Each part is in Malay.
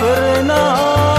فرناس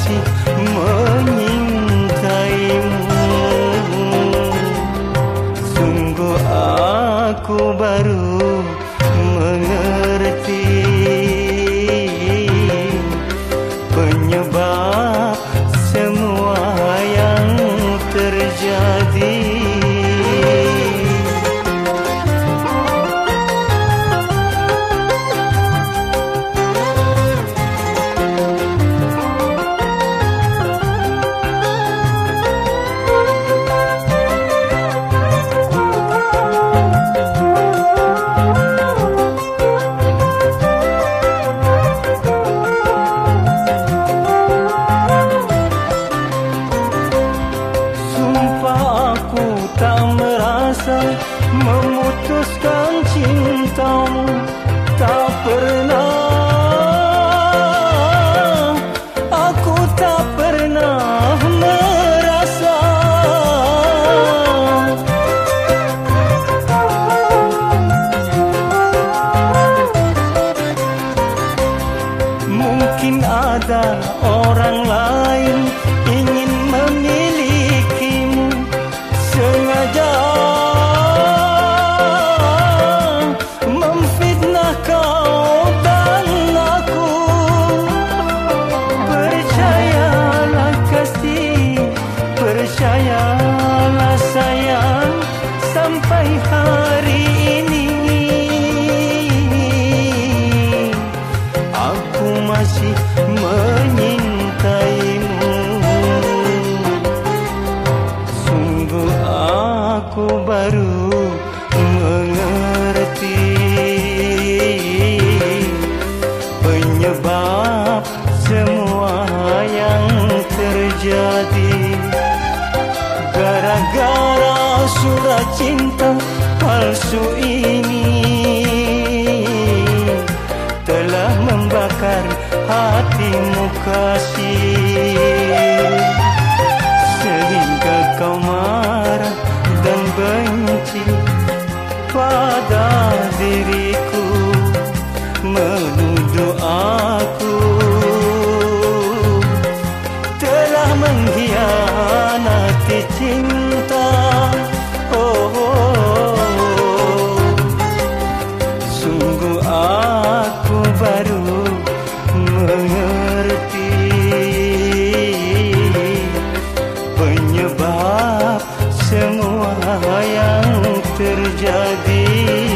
masih menyintaimu. Sungguh aku baru rasa memutuskan cintamu tak pernah aku tak pernah merasa. Mungkin ada orang lain ingin memilih sungguh aku baru mengerti penyebab semua yang terjadi.